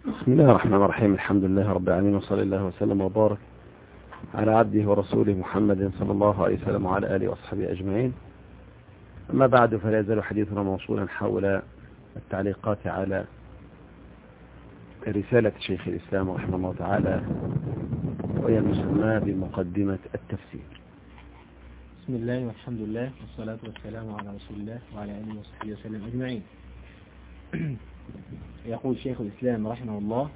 بسم الله الرحمن الرحيم. الحمد لله رب العالمين وصلى الله وسلم وبارك على عبده ورسوله محمد صلى الله عليه وسلم وعلى آله وأصحابه أجمعين. أما بعد فلا يزال حديثنا موصولا حول التعليقات على رسالة شيخ الإسلام رحمه الله تعالى وهي المسمى بمقدمة التفسير. بسم الله والحمد لله والصلاة والسلام على رسول الله وعلى آله وصحبه وسلم أجمعين. يقول شيخ الإسلام رحمه الله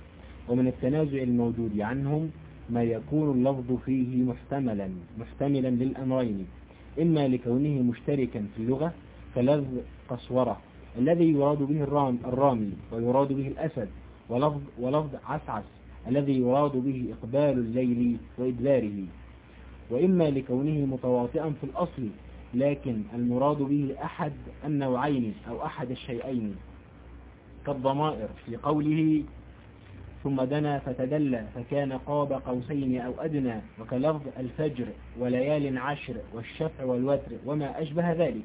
ومن التنازع الموجود عنهم ما يكون اللفظ فيه محتملا محتملا للأمرين إما لكونه مشتركا في اللغة كلفظ قصورة الذي يراد به الرام الرامي ويراد به الأسد ولفظ, ولفظ عسعس الذي يراد به إقبال الليل وإدباره. وإما لكونه متواطئا في الأصل لكن المراد به أحد النوعين أو أحد الشيئين. كالضمائر في قوله ثم دنا فتدلى فكان قاب قوسين أو أدنى وكلفظ الفجر وليال عشر والشفع والوتر وما أشبه ذلك.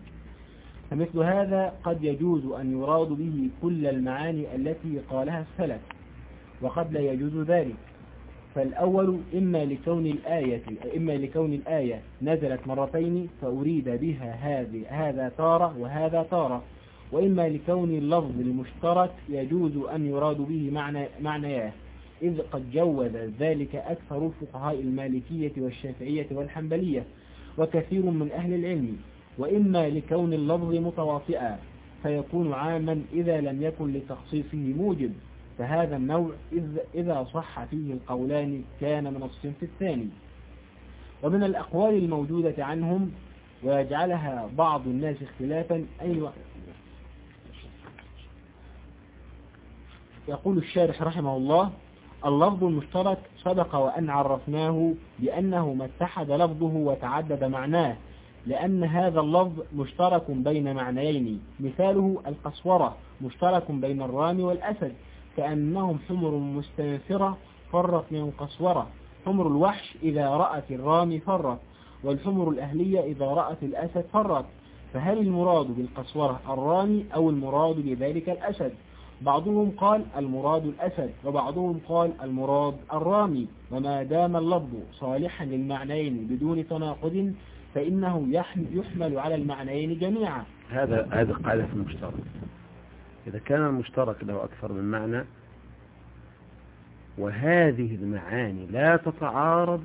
فمثل هذا قد يجوز أن يراد به كل المعاني التي قالها السلف وقد لا يجوز ذلك. فالأول إما لكون الآية إما لكون الآية نزلت مرتين فأريد بها هذه هذا تارة وهذا تارة. وإما لكون اللفظ المشترك يجوز أن يراد به معنى معنياه إذ قد جوز ذلك أكثر الفقهاء المالكية والشافعية والحنبلية وكثير من أهل العلم وإما لكون اللفظ متواطئا فيكون عاما إذا لم يكن لتخصيصه موجب فهذا النوع إذا صح فيه القولان كان من الصنف الثاني. ومن الأقوال الموجودة عنهم ويجعلها بعض الناس اختلافا أي يقول الشارح رحمه الله اللفظ المشترك سبق وأن عرفناه بأنه ما اتحد لفظه وتعدد معناه لأن هذا اللفظ مشترك بين معنيين مثاله القسورة مشترك بين الرام والأسد كأنهم حمر مستنفرة فرت من قسورة حمر الوحش إذا رأت الرام فرت والحمر الأهلية إذا رأت الأسد فرت فهل المراد بالقسورة الرامي أو المراد بذلك الأسد؟ بعضهم قال المراد الأسد وبعضهم قال المراد الرامي. وما دام اللفظ صالحا للمعنيين بدون تناقض فإنه يحمل على المعنيين جميعا. هذا هذا قاعدة المشترك إذا كان المشترك له أكثر من معنى وهذه المعاني لا تتعارض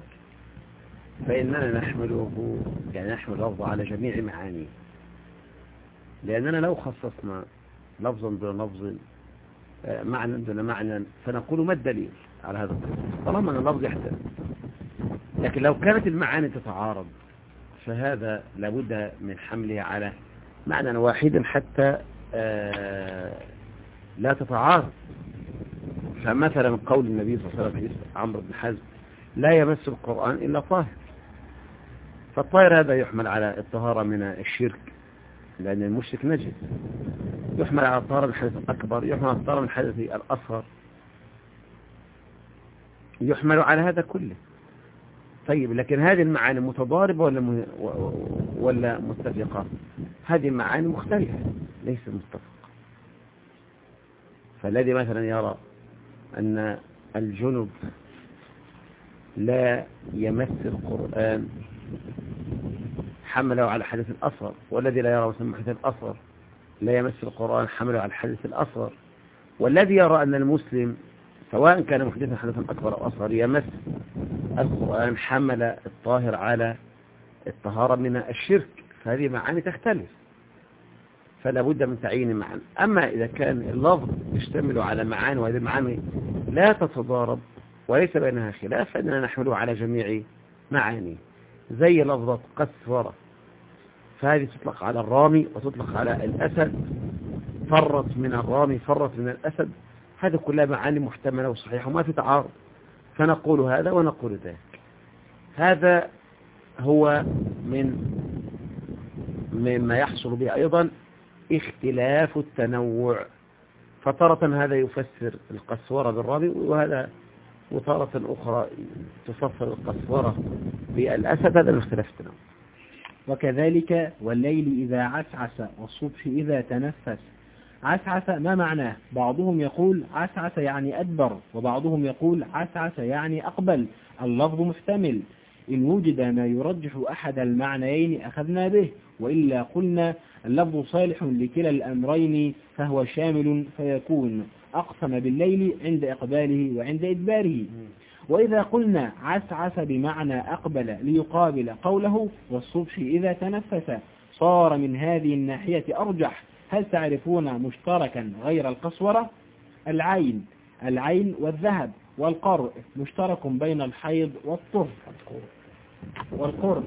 فإننا نحمله يعني نحمل لفظ على جميع معانيه. لأننا لو خصصنا لفظا دون لفظ معنى دون معنى فنقول ما الدليل على هذا التخصيص طالما أن اللفظ يحتمل لكن لو كانت المعاني تتعارض فهذا لابد من حمله على معنى واحد حتى لا تتعارض. فمثلا قول النبي صلى الله عليه وسلم عمرو بن حزم لا يمس القرآن إلا طاهر. فالطاهر هذا يحمل على الطهارة من الشرك لأن المشرك نجس. يحمل على الطهارة الحدث الأكبر يحمل على الطهارة الحدث الأصغر. يحمل على هذا كله. طيب لكن هذه المعاني متضاربة ولا م... ولا متفقة؟ هذه المعاني مختلفة ليست متفقة. فالذي مثلا يرى أن الجنب لا يمس القرآن حمله على الحدث الأصغر والذي لا يرى مثلا الحدث الأصغر لا يمس القرآن حمله على الحدث الأصغر. والذي يرى أن المسلم سواء كان محدثا حدثا أكبر أو أصغر يمس القرآن حمل الطاهر على الطهارة من الشرك. فهذه معاني تختلف. فلا بد من تعيين معاني أما إذا كان اللفظ يشتمل على معاني وهذه المعاني لا تتضارب وليس بينها خلاف فإننا نحمله على جميع معاني. زي لفظة قسورة. فهذه تطلق على الرامي وتطلق على الأسد فرت من الرامي فرت من الأسد. هذه كلها معاني محتملة وصحيحة وما في تعارض. فنقول هذا ونقول ذاك. هذا هو من مما يحصل به أيضا اختلاف التنوع. فترة هذا يفسر القسورة بالرامي وهذا وتارة أخرى تفسر القسورة بالأسد. هذا الاختلاف التنوع. وكذلك والليل إذا عسعس والصبح إذا تنفس. عسعس ما معناه؟ بعضهم يقول عسعس يعني أدبر وبعضهم يقول عسعس يعني أقبل. اللفظ محتمل. إن وجد ما يرجح أحد المعنيين أخذنا به وإلا قلنا اللفظ صالح لكلا الأمرين فهو شامل فيكون. أقسم بالليل عند إقباله وعند إدباره. وإذا قلنا عسعس بمعنى أقبل ليقابل قوله والصبح إذا تنفس صار من هذه الناحية أرجح. هل تعرفون مشتركا غير القسورة؟ العين العين والذهب والقرء مشترك بين الحيض والطهر والقرء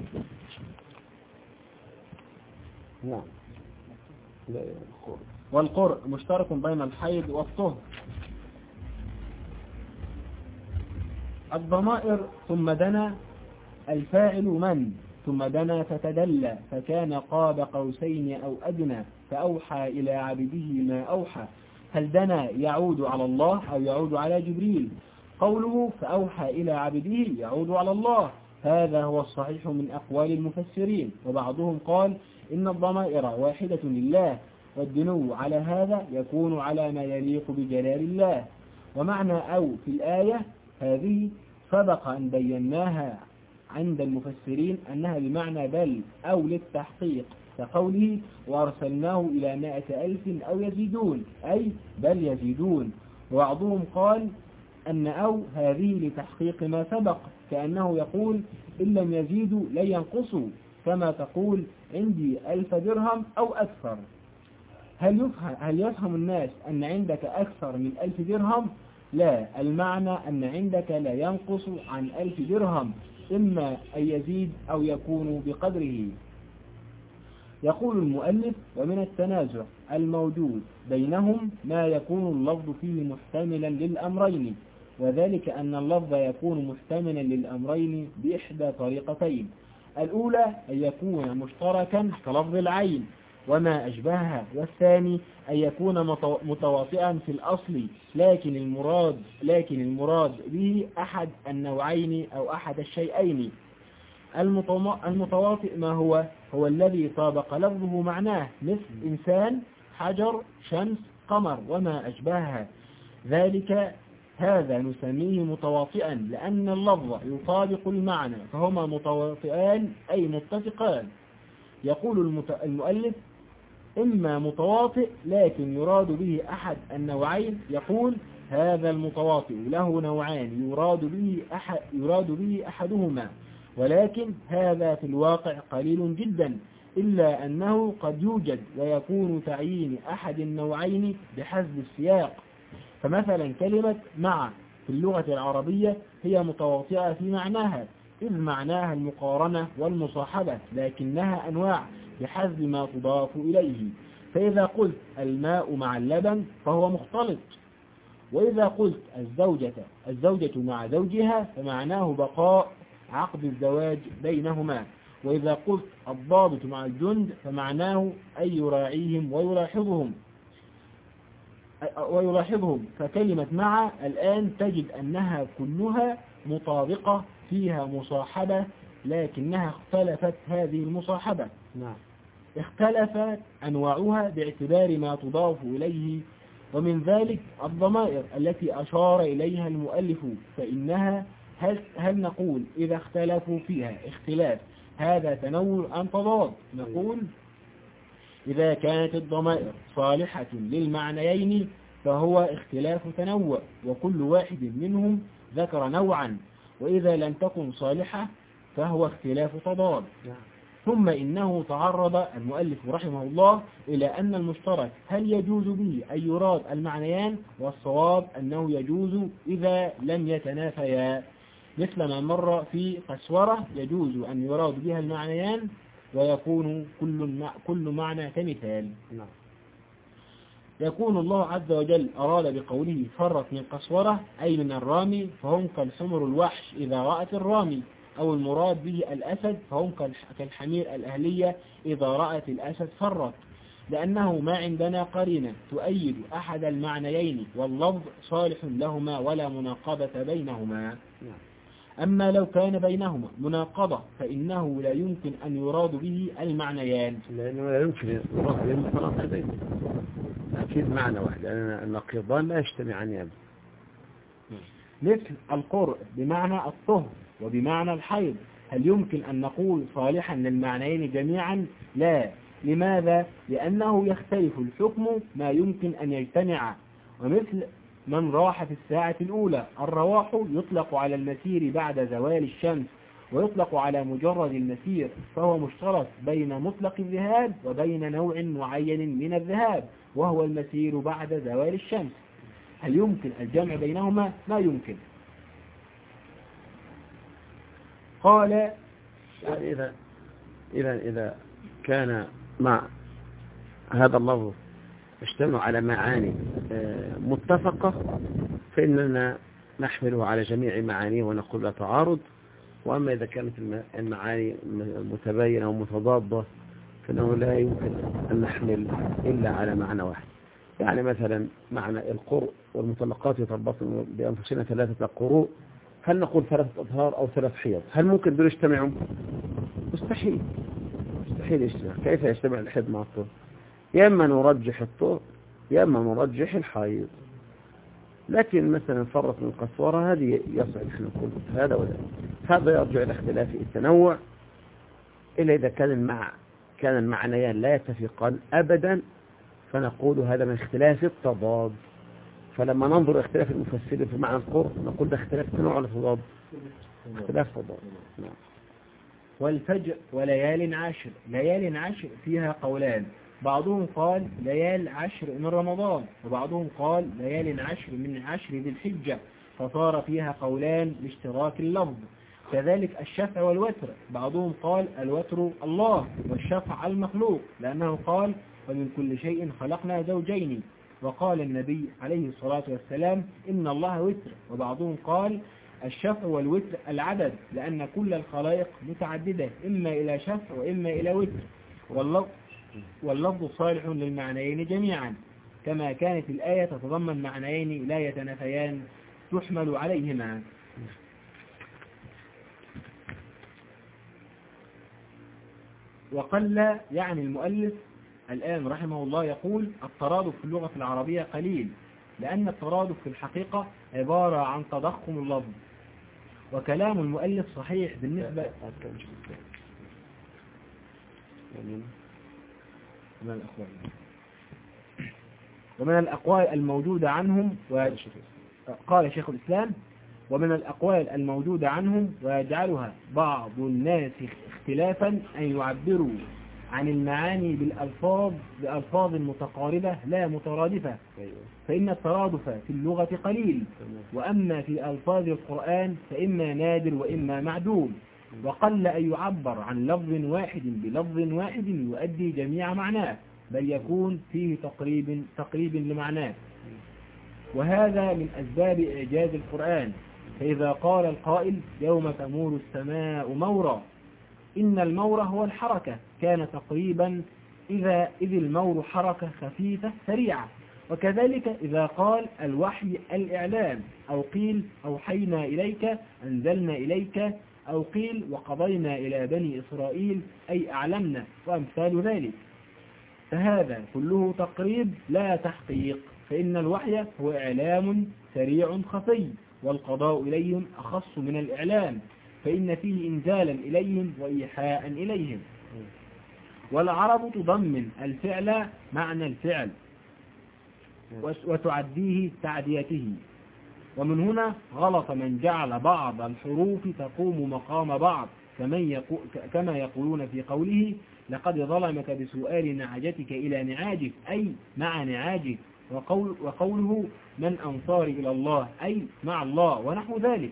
نعم. والقرء مشترك بين الحيض والطهر الضمائر ثم دنا. الفاعل من؟ ثم دنا فتدلى فكان قاب قوسين أو أدنى فأوحى إلى عبده ما أوحى. هل دنا يعود على الله أو يعود على جبريل؟ قوله فأوحى إلى عبده يعود على الله. هذا هو الصحيح من أقوال المفسرين وبعضهم قال إن الضمائر واحدة لله والدنو على هذا يكون على ما يليق بجلال الله. ومعنى أو في الآية هذه سبق أن بيناها عند المفسرين أنها بمعنى بل أو للتحقيق كقوله وأرسلناه إلى مائة ألف أو يزيدون أي بل يزيدون. وبعضهم قال أن أو هذه لتحقيق ما سبق كأنه يقول إن لم يزيدوا لن ينقصوا كما تقول عندي ألف درهم أو أكثر. هل يفهم, هل يفهم الناس أن عندك أكثر من ألف درهم؟ لا المعنى أن عندك لا ينقص عن ألف درهم إما أن يزيد أو يكون بقدره. يقول المؤلف ومن التنازع الموجود بينهم ما يكون اللفظ فيه محتملا للأمرين وذلك أن اللفظ يكون محتملا للأمرين بإحدى طريقتين. الأولى أن يكون مشتركا كلفظ العين. وما أشبهها. والثاني أن يكون متواطئا في الأصل لكن المراد لكن المراد به أحد النوعين أو أحد الشيئين. المتواطئ ما هو؟ هو الذي طابق لفظه معناه مثل إنسان حجر شمس قمر وما أشبهها. ذلك هذا نسميه متواطئا لأن اللفظ يطابق المعنى فهما متواطئان أي متفقان. يقول المؤلف إما متواطئ لكن يراد به أحد النوعين يقول هذا المتواطئ له نوعان يراد به أحد, يراد به أحدهما. ولكن هذا في الواقع قليل جدا إلا أنه قد يوجد ويكون تعيين أحد النوعين بحسب السياق. فمثلا كلمة مع في اللغة العربية هي متواطئة في معناها إذ معناها المقارنة والمصاحبة لكنها أنواع بحسب ما تضاف إليه. فإذا قلت الماء مع اللبن فهو مختلط. وإذا قلت الزوجة الزوجة مع زوجها فمعناه بقاء عقد الزواج بينهما. وإذا قلت الضابط مع الجند فمعناه أن يراعيهم ويلاحظهم. ويلاحظهم. فكلمة مع الآن تجد أنها كلها مطابقة فيها مصاحبة لكنها اختلفت هذه المصاحبة. نعم. اختلفت أنواعها باعتبار ما تضاف إليه ومن ذلك الضمائر التي أشار إليها المؤلف فإنها هل, هل نقول إذا اختلفوا فيها اختلاف هذا تنوع أم تضاد نقول إذا كانت الضمائر صالحة للمعنيين فهو اختلاف تنوع وكل واحد منهم ذكر نوعا وإذا لم تكن صالحة فهو اختلاف تضاد نعم. ثم إنه تعرض المؤلف رحمه الله إلى أن المشترك هل يجوز به أن يراد المعنيان والصواب أنه يجوز إذا لم يتنافيا؟ مثل ما مر في قسورة يجوز أن يراد بها المعنيان ويكون كل كل معنى كمثال. نعم. يكون الله عز وجل أراد بقوله فرت من قسورة أي من الرامي فهم كالحمر الوحش إذا رأت الرامي. أو المراد به الأسد فهم كالحمير الأهلية إذا رأت الأسد فرت لأنه ما عندنا قرينة تؤيد أحد المعنيين واللفظ صالح لهما ولا مناقضة بينهما. نعم. أما لو كان بينهما مناقضة فإنه لا يمكن أن يراد به المعنيان. لأنه لا يمكن يراد به المتناقضين أكيد معنى واحد لأن النقيضان لا يجتمعان مثل القرء بمعنى الطهر. وبمعنى الحيض. هل يمكن أن نقول صالحا للمعنيين جميعا؟ لا. لماذا؟ لأنه يختلف الحكم ما يمكن أن يجتمع. ومثل من راح في الساعة الأولى الرواح يطلق على المسير بعد زوال الشمس ويطلق على مجرد المسير فهو مشترك بين مطلق الذهاب وبين نوع معين من الذهاب وهو المسير بعد زوال الشمس. هل يمكن الجمع بينهما؟ ما يمكن. قال يعني إذا إذا إذا كان مع هذا اللفظ اشتملوا على معاني آه، متفقة فإننا نحمله على جميع معانيه ونقول لا تعارض. وأما إذا كانت المعاني متباينة ومتضادة فإنه لا يمكن أن نحمل إلا على معنى واحد. يعني مثلا معنى القرء والمطلقات يتربصن بأنفسنا ثلاثة قروء. هل نقول ثلاثة أطهار أو ثلاث حيض؟ هل ممكن دول يجتمعوا؟ مستحيل. مستحيل يجتمع. كيف يجتمع الحيض مع الطهر يا إما نرجح الطهر يا إما نرجح الحيض. لكن مثلا فرط من القسورة هذه يصعب إحنا نقول هذا ولا. هذا يرجع إلى اختلاف التنوع. إلا إذا كان المع كان المعنيان لا يتفقان أبدا فنقول هذا من اختلاف التضاد. فلما ننظر اختلاف المفسرين في معنى القرء نقول ده اختلاف تنوع ولا تضاد اختلاف تضاد نعم. والفجر وليال عشر. ليال عشر فيها قولان. بعضهم قال ليال عشر من رمضان وبعضهم قال ليال عشر من عشر ذي الحجة فصار فيها قولان لاشتراك اللفظ. كذلك الشفع والوتر. بعضهم قال الوتر الله والشفع المخلوق لأنه قال ومن كل شيء خلقنا زوجين. وقال النبي عليه الصلاة والسلام إن الله وتر وبعضهم قال الشفع والوتر العدد لأن كل الخلائق متعددة إما إلى شفع وإما إلى وتر. واللفظ, واللفظ صالح للمعنيين جميعا كما كانت الآية تتضمن معنيين لا يتنافيان تحمل عليهما. وقل يعني المؤلف الآن رحمه الله يقول الترادف في اللغة العربية قليل لأن الترادف في الحقيقة عبارة عن تضخم اللفظ وكلام المؤلف صحيح بالنسبة من الأقوال ومن الأقوال الموجودة عنهم قال شيخ الإسلام ومن الأقوال الموجودة عنهم ويجعلها بعض الناس اختلافا أن يعبروا عن المعاني بالألفاظ بألفاظ متقاربة لا مترادفة. فإن الترادف في اللغة قليل. وأما في ألفاظ القرآن فإما نادر وإما معدوم. وقل أن يعبر عن لفظ واحد بلفظ واحد يؤدي جميع معناه بل يكون فيه تقريب, تقريب لمعناه. وهذا من أسباب إعجاز القرآن. فإذا قال القائل يوم تمور السماء مورا. إن المور هو الحركة. كان تقريبا إذا إذ المور حركة خفيفة سريعة. وكذلك إذا قال الوحي الإعلام أو قيل أوحينا إليك أنزلنا إليك أو قيل وقضينا إلى بني إسرائيل أي أعلمنا وأمثال ذلك. فهذا كله تقريب لا تحقيق فإن الوحي هو إعلام سريع خفي والقضاء إليهم أخص من الإعلام فإن فيه إنزالا إليهم وإيحاء إليهم. والعرب تضمن الفعل معنى الفعل وتعديه تعديته. ومن هنا غلط من جعل بعض الحروف تقوم مقام بعض كما يقولون في قوله لقد ظلمك بسؤال نعجتك إلى نعاجك أي مع نعاجك وقول وقوله من أنصار إلى الله أي مع الله ونحو ذلك.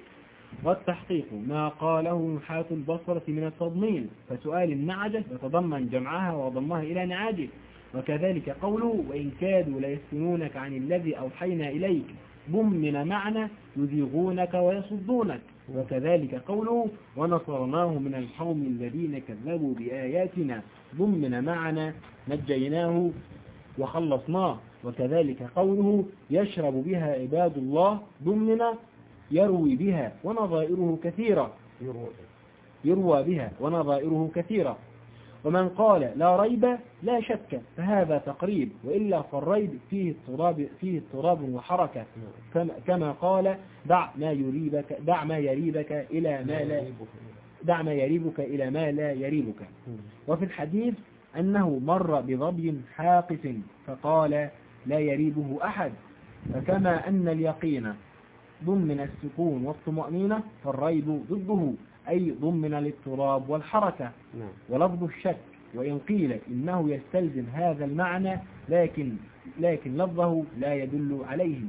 والتحقيق ما قاله نحاة البصرة من التضمين فسؤال النعجة يتضمن جمعها وضمها إلى نعاجه وكذلك قوله وإن كادوا ليفتنونك عن الذي أوحينا إليك ضمن معنى يذيغونك ويصدونك. وكذلك قوله ونصرناه من القوم الذين كذبوا بآياتنا ضمن معنى نجيناه وخلصناه. وكذلك قوله يشرب بها عباد الله ضمن يروي بها ونظائره كثيرة. يروى بها ونظائره كثيرة. ومن قال لا ريب لا شك فهذا تقريب وإلا فالريب فيه اضطراب فيه اضطراب وحركة. كما قال دع ما يريبك دع ما يريبك إلى ما لا دع ما يريبك إلى ما لا يريبك. وفي الحديث أنه مر بظبي حاقف فقال لا يريبه أحد. فكما أن اليقين ضمن السكون والطمأنينة فالريب ضده أي ضمن الاضطراب والحركة. نعم. ولفظ الشك وإن قيل إنه يستلزم هذا المعنى لكن لكن لفظه لا يدل عليه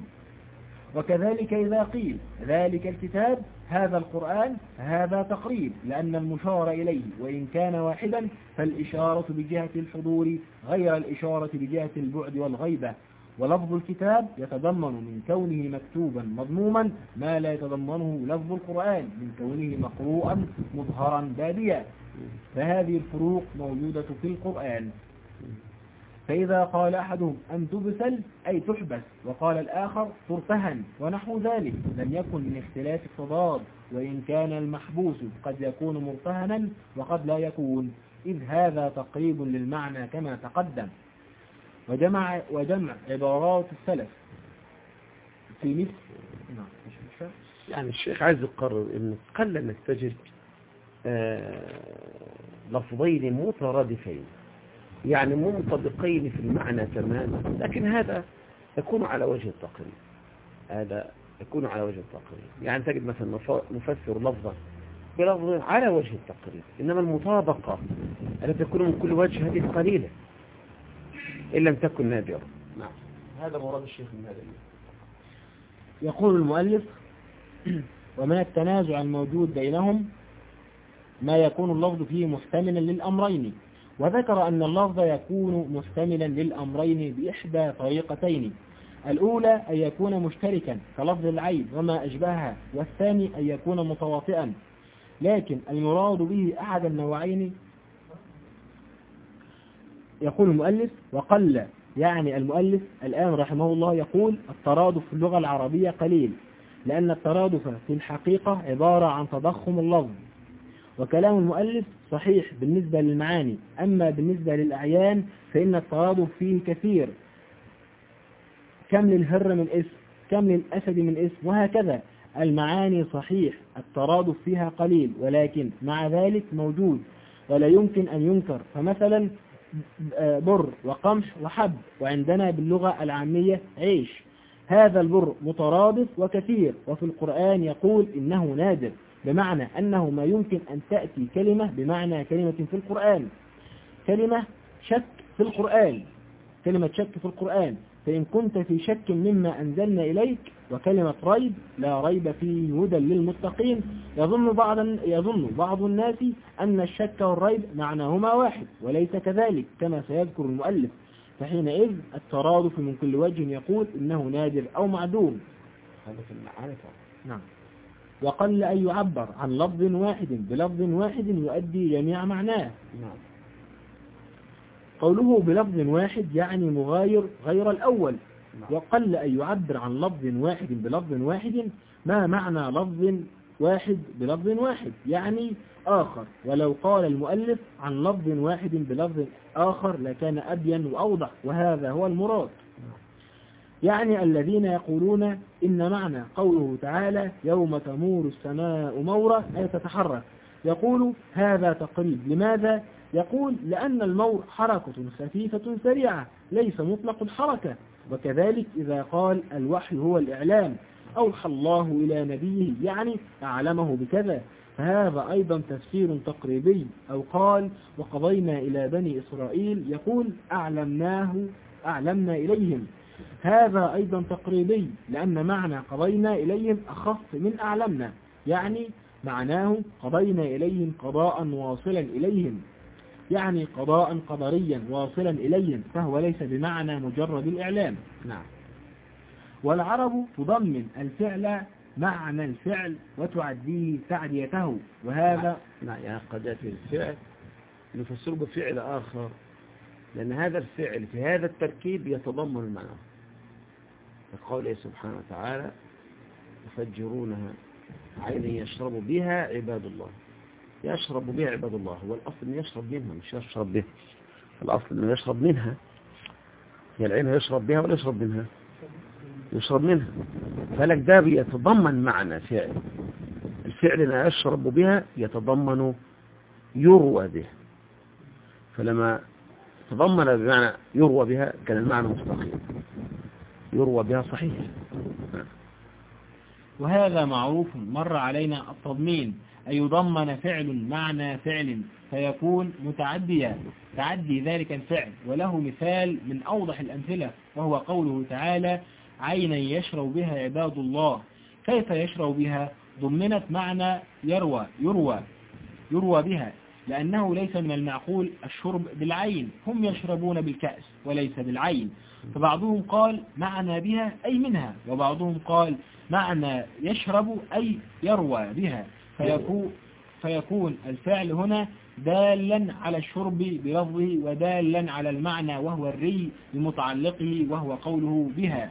وكذلك إذا قيل ذلك الكتاب هذا القرآن هذا تقريب لأن المشار إليه وإن كان واحدا فالإشارة بجهة الحضور غير الإشارة بجهة البعد والغيبة. ولفظ الكتاب يتضمن من كونه مكتوبا مضموما ما لا يتضمنه لفظ القرآن من كونه مقروءا مظهرا باديا. فهذه الفروق موجودة في القرآن. فإذا قال أحدهم أن تبسل أي تحبس وقال الآخر ترتهن ونحو ذلك لم يكن من اختلاف التضاد وإن كان المحبوس قد يكون مرتهنا وقد لا يكون. إذ هذا تقريب للمعنى كما تقدم. وجمع, وجمع عبارات السلف. في مثل نعم. يعني الشيخ عايز يقرر إن قل إنك تجد آه، لفظين مترادفين. يعني منطبقين في المعنى تماما. لكن هذا يكون على وجه التقريب هذا يكون على وجه التقريب يعني تجد مثلا نفسر لفظا بلفظ على وجه التقريب إنما المطابقة التي تكون من كل وجه هذه قليلة. إن لم تكن نادرة نعم. هذا مراد الشيخ من هذا يقول المؤلف ومن التنازع الموجود بينهم ما يكون اللفظ فيه محتملا للأمرين وذكر أن اللفظ يكون محتملا للأمرين بإحدى طريقتين الأولى أن يكون مشتركا كلفظ العين وما أشبهها والثاني أن يكون متواطئا لكن المراد به أحد النوعين يقول المؤلف وقل يعني المؤلف الآن رحمه الله يقول الترادف في اللغة العربية قليل لأن الترادف في الحقيقة عبارة عن تضخم اللفظ. وكلام المؤلف صحيح بالنسبة للمعاني أما بالنسبة للأعيان فإن الترادف فيه كثير. كم للهر من اسم كم للأسد من اسم وهكذا. المعاني صحيح الترادف فيها قليل ولكن مع ذلك موجود ولا يمكن أن ينكر. فمثلا بر وقمح وحب وعندنا باللغة العامية عيش. هذا البر مترادف وكثير وفي القرآن يقول إنه نادر بمعنى أنه ما يمكن أن تأتي كلمة بمعنى كلمة في القرآن. كلمة شك في القرآن. كلمة شك في القرآن. فإن كنت في شك مما أنزلنا إليك وكلمة ريب لا ريب فيه هدى للمتقين. يظن بعض يظن بعض الناس أن الشك والريب معناهما واحد وليس كذلك كما سيذكر المؤلف. فحينئذ الترادف من كل وجه يقول إنه نادر أو معدوم. هذا في طبعا نعم. وقل أن يعبر عن لفظ واحد بلفظ واحد يؤدي جميع معناه. نعم. قوله بلفظ واحد يعني مغاير غير الأول نعم. وقل أن يعبر عن لفظ واحد بلفظ واحد ما معنى لفظ واحد بلفظ واحد يعني آخر ولو قال المؤلف عن لفظ واحد بلفظ آخر لكان أبين وأوضح وهذا هو المراد يعني الذين يقولون إن معنى قوله تعالى يوم تمور السماء مورا أي تتحرك يقول هذا تقريب لماذا؟ يقول لأن المور حركة خفيفة سريعة ليس مطلق الحركة. وكذلك إذا قال الوحي هو الإعلام أوحى الله إلى نبيه يعني أعلمه بكذا. فهذا أيضا تفسير تقريبي. أو قال وقضينا إلى بني إسرائيل يقول أعلمناه أعلمنا إليهم. هذا أيضا تقريبي لأن معنى قضينا إليهم أخف من أعلمنا. يعني معناه قضينا إليهم قضاء واصلا إليهم. يعني قضاء قدريا واصلا إليهم فهو ليس بمعنى مجرد الإعلام. نعم. والعرب تضمن الفعل معنى الفعل وتعديه تعديته وهذا نعم. يعني قد الفعل نفسره بفعل آخر لأن هذا الفعل في هذا التركيب يتضمن المعنى. كقوله سبحانه وتعالى يفجرونها عينا يشرب بها عباد الله. يشرب بها عباد الله هو الأصل يشرب منها مش يشرب بها. الأصل أنه يشرب منها. هي العين يشرب بها ولا يشرب منها؟ يشرب منها. فلك ده بيتضمن معنى فعل. الفعل أنه يشرب بها يتضمن يروى بها. فلما تضمن بمعنى يروى بها كان المعنى مستقيم. يروى بها صحيح. وهذا معروف مر علينا التضمين. أن يضمن فعل معنى فعل فيكون متعديا. تعدي ذلك الفعل وله مثال من أوضح الأمثلة وهو قوله تعالى عينا يشرب بها عباد الله. كيف يشرب بها؟ ضمنت معنى يروى يروى يروى بها لأنه ليس من المعقول الشرب بالعين. هم يشربون بالكأس وليس بالعين. فبعضهم قال معنى بها أي منها. وبعضهم قال معنى يشرب أي يروى بها. فيكون, فيكون الفعل هنا دالا على الشرب بلفظه ودالا على المعنى وهو الري بمتعلقه وهو قوله بها.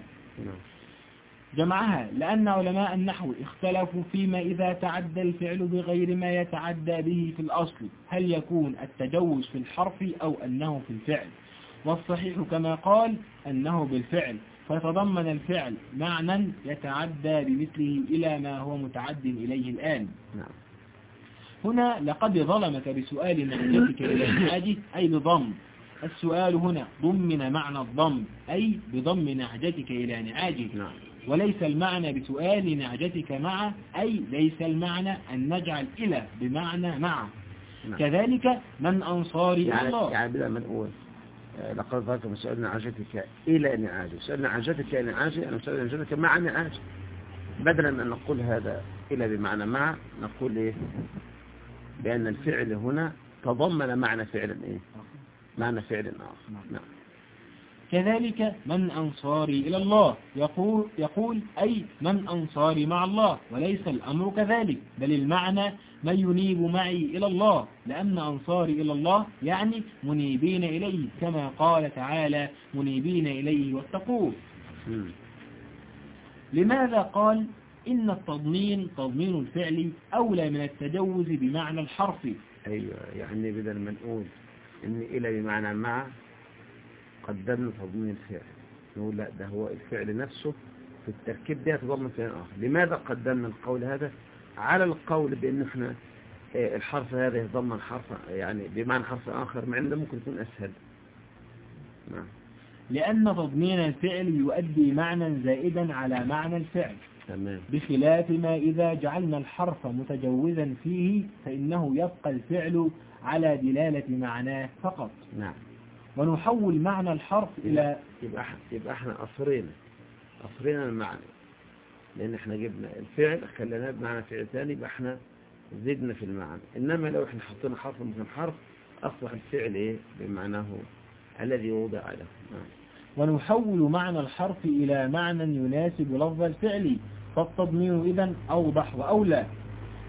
جمعها لأن علماء النحو اختلفوا فيما إذا تعدى الفعل بغير ما يتعدى به في الأصل. هل يكون التجوز في الحرف أو أنه في الفعل؟ والصحيح كما قال أنه بالفعل. فتضمن الفعل معنى يتعدى بمثله إلى ما هو متعد إليه الآن. نعم. هنا لقد ظلمك بسؤال نعجتك إلى نعاجه أي بضم. السؤال هنا ضمن معنى الضم أي بضم نعجتك إلى نعاجه نعم. وليس المعنى بسؤال نعجتك مع أي ليس المعنى أن نجعل إلى بمعنى مع. نعم. كذلك من أنصاري إلى يعني الله. يعني بدل ما نقول آه، لقد ذكر سؤال نعاجتك إلى نعاجة. سؤال نعاجتك إلى نعاجة أنا سؤال نعاجتك مع نعاجة. بدلا أن نقول هذا إلى بمعنى مع نقول إيه؟ بأن الفعل هنا تضمن معنى فعل إيه؟ معنى فعل آخر. نعم. كذلك من أنصاري إلى الله. يقول, يقول أي من أنصاري مع الله وليس الأمر كذلك بل المعنى من ينيب معي إلى الله. لأن أنصاري إلى الله يعني منيبين إليه كما قال تعالى منيبين إليه واتقوه. لماذا قال إن التضمين تضمين الفعل أولى من التجوز بمعنى الحرف؟ أيوة يعني بدل ما نقول إن إلى بمعنى مع قدمنا تضمين الفعل. نقول لا ده هو الفعل نفسه في التركيب ده يتضمن فعل آخر. لماذا قدمنا القول هذا؟ على القول بأن إحنا آه، الحرف هذا يتضمن حرف يعني بمعنى حرف آخر مع أن ده ممكن يكون أسهل. نعم. لأن تضمين الفعل يؤدي معنى زائدا على معنى الفعل. تمام. بخلاف ما إذا جعلنا الحرف متجوزا فيه فإنه يبقى الفعل على دلالة معناه فقط. نعم. ونحول معنى الحرف إلى يبقى يبقى إحنا أصرينا أصرينا المعنى لأن إحنا جبنا الفعل خليناه بمعنى فعل ثاني يبقى إحنا زدنا في المعنى. إنما لو إحنا حطينا حرف مكان حرف أصبح الفعل إيه؟ بمعناه الذي وضع له. نعم. ونحول معنى الحرف إلى معنى يناسب لفظ الفعل. فالتضمين إذا أوضح وأولى.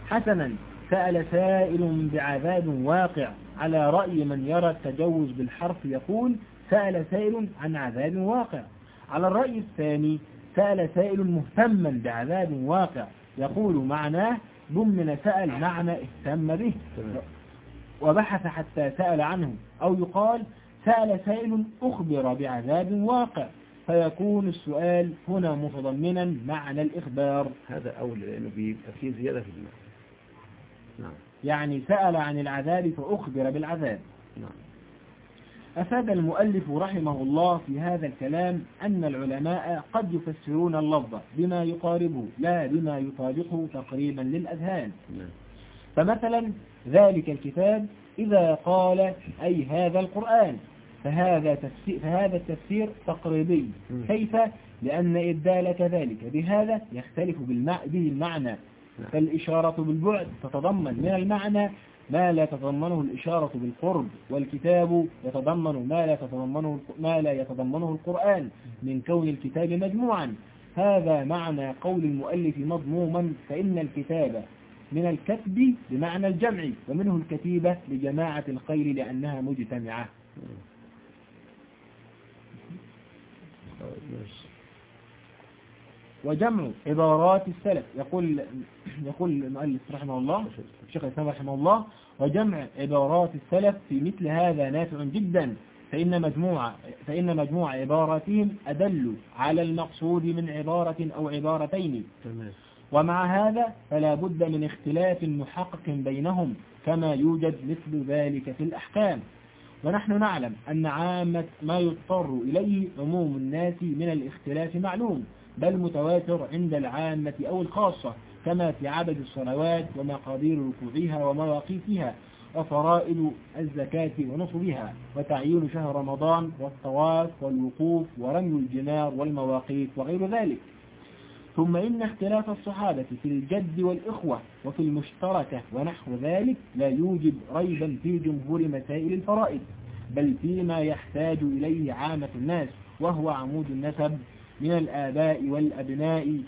حسنا سأل سائل بعذاب واقع. على رأي من يرى التجوز بالحرف يقول سأل سائل عن عذاب واقع. على الرأي الثاني سأل سائل مهتما بعذاب واقع. يقول معناه ضمن سأل معنى اهتم به. وبحث حتى سأل عنه أو يقال سأل سائل أخبر بعذاب واقع. فيكون السؤال هنا متضمنا معنى الإخبار. هذا أولى لأنه فيه زيادة في المعنى. نعم. يعني سأل عن العذاب فأخبر بالعذاب أفاد المؤلف رحمه الله في هذا الكلام أن العلماء قد يفسرون اللفظ بما يقاربه لا بما يطابقه تقريبا للأذهان فمثلا ذلك الكتاب إذا قال أي هذا القرآن فهذا تفسير, فهذا التفسير تقريبي. كيف؟ لأن إبدال كذلك بهذا يختلف. به المعنى. فالإشارة بالبعد تتضمن من المعنى ما لا تتضمنه الإشارة بالقرب والكتاب يتضمن ما لا تتضمنه ما لا يتضمنه القرآن من كون الكتاب مجموعا. هذا معنى قول المؤلف مضموما فإن الكتاب من الكتب بمعنى الجمع ومنه الكتيبة لجماعة الخير لأنها مجتمعة. طيب، ماشي. وجمع عبارات السلف. يقول يقول المؤلف رحمه الله الشيخ الإسلام رحمه الله وجمع عبارات السلف في مثل هذا نافع جدا. فإن مجموعة, فإن مجموع عباراتهم أدل على المقصود من عبارة أو عبارتين. ومع هذا فلا بد من اختلاف محقق بينهم كما يوجد مثل ذلك في الأحكام. ونحن نعلم أن عامة ما يضطر إليه عموم الناس من الاختلاف معلوم. بل متواتر عند العامة أو الخاصة كما في عدد الصلوات ومقادير ركوعها ومواقيتها وفرائض الزكاة ونصبها وتعيين شهر رمضان والطواف والوقوف ورمي الجمار والمواقيت وغير ذلك. ثم إن اختلاف الصحابة في الجد والإخوة وفي المشتركة ونحو ذلك لا يوجد ريبا في جمهور مسائل الفرائض بل فيما يحتاج إليه عامة الناس وهو عمود النسب من الآباء والأبناء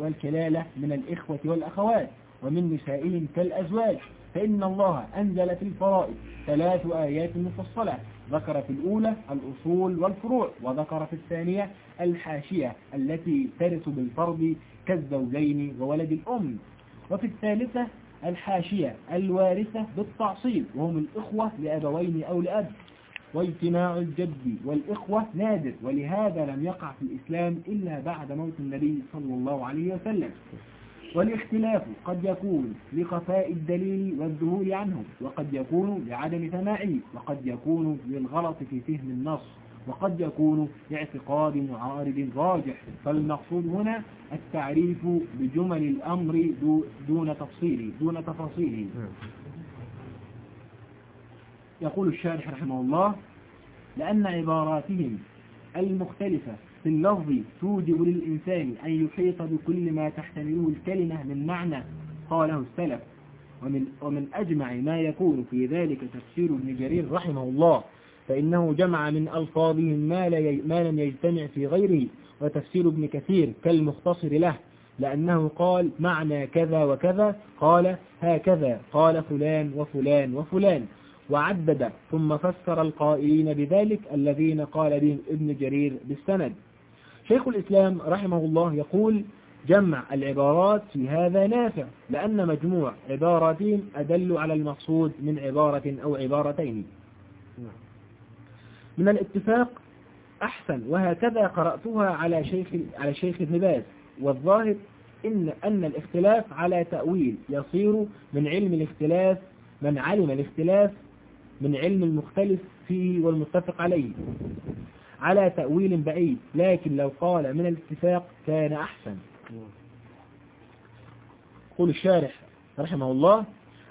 والكلالة من الإخوة والأخوات ومن نسائهم كالأزواج. فإن الله أنزل في الفرائض ثلاث آيات مفصلة. ذكر في الأولى الأصول والفروع وذكر في الثانية الحاشية التي ترث بالفرض كالزوجين وولد الأم. وفي الثالثة الحاشية الوارثة بالتعصيب وهم الإخوة لأبوين أو لأب. واجتماع الجد والإخوة نادر ولهذا لم يقع في الإسلام إلا بعد موت النبي صلى الله عليه وسلم. والاختلاف قد يكون لخفاء الدليل والذهول عنه وقد يكون لعدم سماعه وقد يكون للغلط في فهم النص وقد يكون لاعتقاد معارض راجح. فالمقصود هنا التعريف بجمل الأمر دون تفصيله دون تفاصيله يقول الشارح رحمه الله لأن عباراتهم المختلفة في اللفظ توجب للإنسان أن يحيط بكل ما تحتمله الكلمة من معنى قاله السلف. ومن, ومن أجمع ما يكون في ذلك تفسير ابن جرير رحمه الله فإنه جمع من ألفاظهم ما, ما لم يجتمع في غيره وتفسير ابن كثير كالمختصر له لأنه قال معنى كذا وكذا قال هكذا قال فلان وفلان وفلان. وعدد ثم فسر القائلين بذلك الذين قال بهم ابن جرير بالسند. شيخ الإسلام رحمه الله يقول جمع العبارات في هذا نافع لأن مجموع عباراتهم أدل على المقصود من عبارة أو عبارتين. من الاتفاق أحسن وهكذا قرأتها على شيخ على شيخ ابن باز. والظاهر إن أن الاختلاف على تأويل يصير من علم الاختلاف من علم الاختلاف من علم المختلف فيه والمتفق عليه على تأويل بعيد لكن لو قال من الاتفاق كان أحسن. يقول الشارح رحمه الله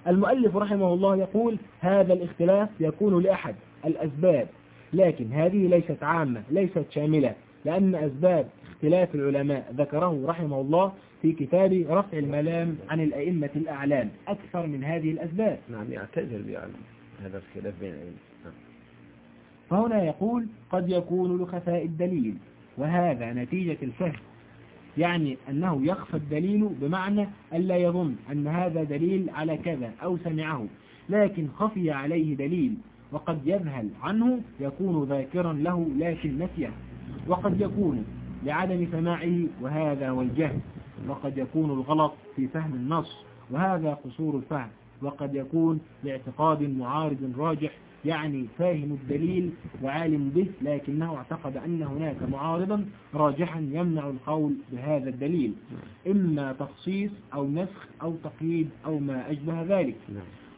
المؤلف رحمه الله يقول هذا الاختلاف يكون لأحد الأسباب لكن هذه ليست عامة ليست شاملة لأن أسباب اختلاف العلماء ذكره رحمه الله في كتاب رفع الملام عن الأئمة الأعلام أكثر من هذه الأسباب. نعم يعتذر بأن هذا الخلاف بين الأئمة فهنا يقول قد يكون لخفاء الدليل وهذا نتيجة الفهم يعني أنه يخفى الدليل بمعنى ألا يظن أن هذا دليل على كذا أو سمعه لكن خفي عليه دليل وقد يذهل عنه يكون ذاكرا له لكن نسيه. وقد يكون لعدم سماعه وهذا هو الجهل وقد يكون الغلط في فهم النص وهذا قصور الفهم. وقد يكون لاعتقاد معارض راجح يعني فاهم الدليل وعالم به لكنه اعتقد أن هناك معارضا راجحا يمنع القول بهذا الدليل. إما تخصيص أو نسخ أو تقييد أو ما أشبه ذلك.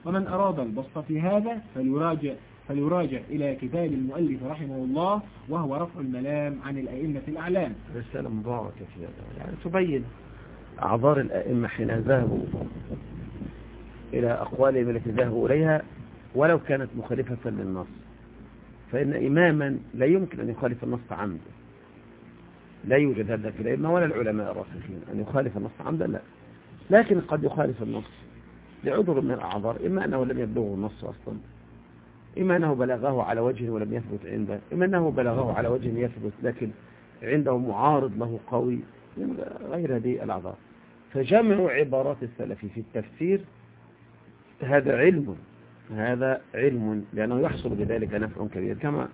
ومن أراد البسط في هذا فليراجع فليراجع إلى كتاب المؤلف رحمه الله وهو رفع الملام عن الأئمة الأعلام. رسالة مباركة في هذا يعني تبين أعذار الأئمة حين ذهبوا إلى أقوالهم التي ذهبوا إليها ولو كانت مخالفة للنص. فإن إماما لا يمكن أن يخالف النص عمدا. لا يوجد هذا في الأئمة ولا العلماء الراسخين. أن يخالف النص عمدا لا. لكن قد يخالف النص لعذر من الأعذار إما أنه لم يبلغه النص أصلا إما أنه بلغه على وجه ولم يثبت عنده إما أنه بلغه على وجه يثبت لكن عنده معارض له قوي غير هذه الأعذار. فجمع عبارات السلف في التفسير هذا علم هذا علم لأنه يحصل بذلك نفع كبير كما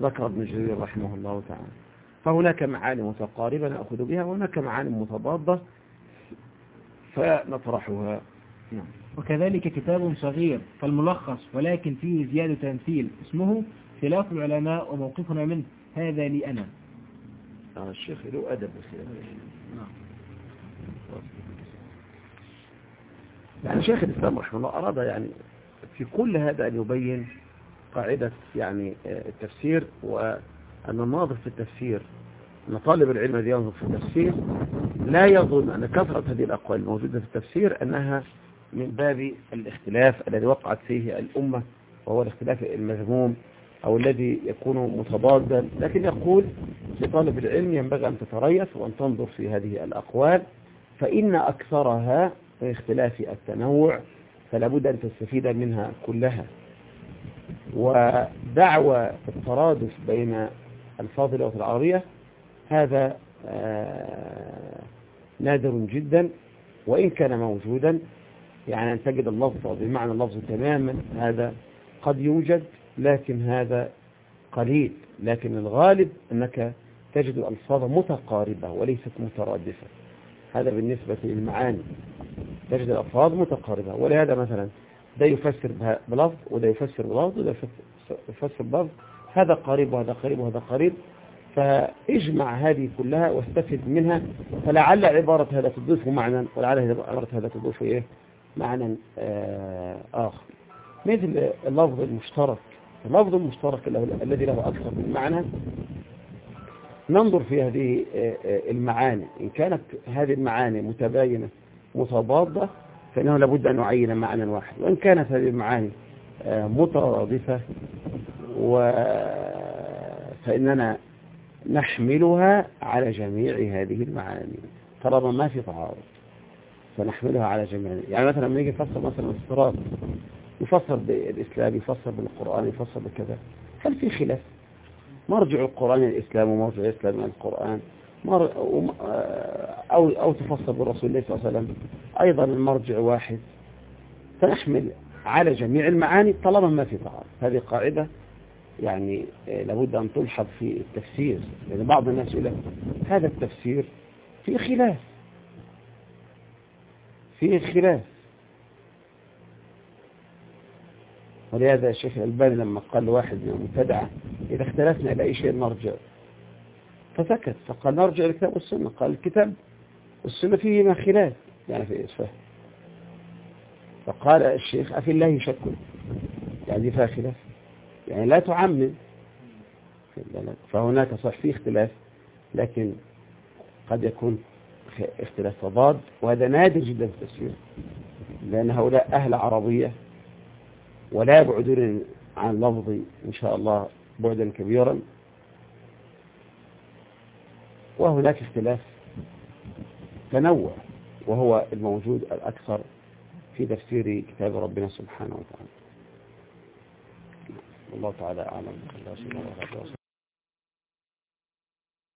ذكر ابن جرير رحمه الله تعالى. فهناك معاني متقاربة نأخذ بها وهناك معاني متضادة فنطرحها. نعم. وكذلك كتاب صغير فالملخص ولكن فيه زيادة تمثيل اسمه خلاف العلماء وموقفنا منه هذا لي أنا. آه الشيخ له أدب. نعم. يعني شيخ الإسلام رحمه الله أراد يعني في كل هذا أن يبين قاعدة يعني آه، التفسير وأن الناظر في التفسير أن طالب العلم الذي ينظر في التفسير لا يظن أن كثرة هذه الأقوال الموجودة في التفسير أنها من باب الاختلاف الذي وقعت فيه الأمة وهو الاختلاف المذموم أو الذي يكون متضادا. لكن يقول لطالب العلم ينبغي أن تتريث وأن تنظر في هذه الأقوال فإن أكثرها اختلاف التنوع فلا بد أن تستفيد منها كلها. ودعوى الترادف بين الفاضلة وفي العربية هذا آه، نادر جدا وإن كان موجودا يعني أن تجد اللفظ بمعنى اللفظ تماما هذا قد يوجد لكن هذا قليل. لكن الغالب أنك تجد الألفاظ متقاربة وليست مترادفة. هذا بالنسبة للمعاني. تجد الألفاظ متقاربة. ولهذا مثلا ده يفسر بلفظ وده يفسر بلفظ وده يفسر بلفظ. هذا قريب وهذا قريب وهذا قريب. فاجمع هذه كلها واستفد منها. فلعل عبارة هذا تضيف معنى ولعل عبارة هذا تضيف إيه؟ معنى آه، آخر. مثل اللفظ المشترك. اللفظ المشترك الذي له أكثر من معنى. ننظر في هذه آه، آه، المعاني. إن كانت هذه المعاني متباينة متضادة فإنه لابد أن نعين معنى واحد. وإن كانت هذه المعاني مترادفة و فإننا نحملها على جميع هذه المعاني. طالما ما في تعارض فنحملها على جميع. يعني مثلا لما نيجي نفسر مثلا الصراط يفسر بالإسلام يفسر بالقرآن يفسر بكذا هل في خلاف؟ مرجع القرآن الإسلام ومرجع الإسلام القرآن. مر... أو, أو تفسر بالرسول الله صلى الله عليه وسلم أيضا المرجع واحد. فنحمل على جميع المعاني طالما ما في تعارض هذه قاعدة يعني لابد أن تلحظ في التفسير. لأن يعني بعض الناس يقول هذا التفسير في خلاف. فيه خلاف. ولهذا الشيخ الألباني لما قال لواحد من المبتدعة إذا اختلفنا إلى أي شيء نرجع؟ فسكت فقال نرجع الكتاب والسنة. قال الكتاب والسنة فيهما خلاف يعني في إسفاه فقال الشيخ أفي الله شك. يعني فيها خلاف. يعني لا تعمم. فهناك صح فيه اختلاف لكن قد يكون اختلاف تضاد وهذا نادر جدا في التفسير لأن هؤلاء أهل عربية ولا يبعدون عن لفظي إن شاء الله بعدا كبيرا. وهناك اختلاف تنوع وهو الموجود الأكثر في تفسير كتاب ربنا سبحانه وتعالى. الله تعالى أعلم.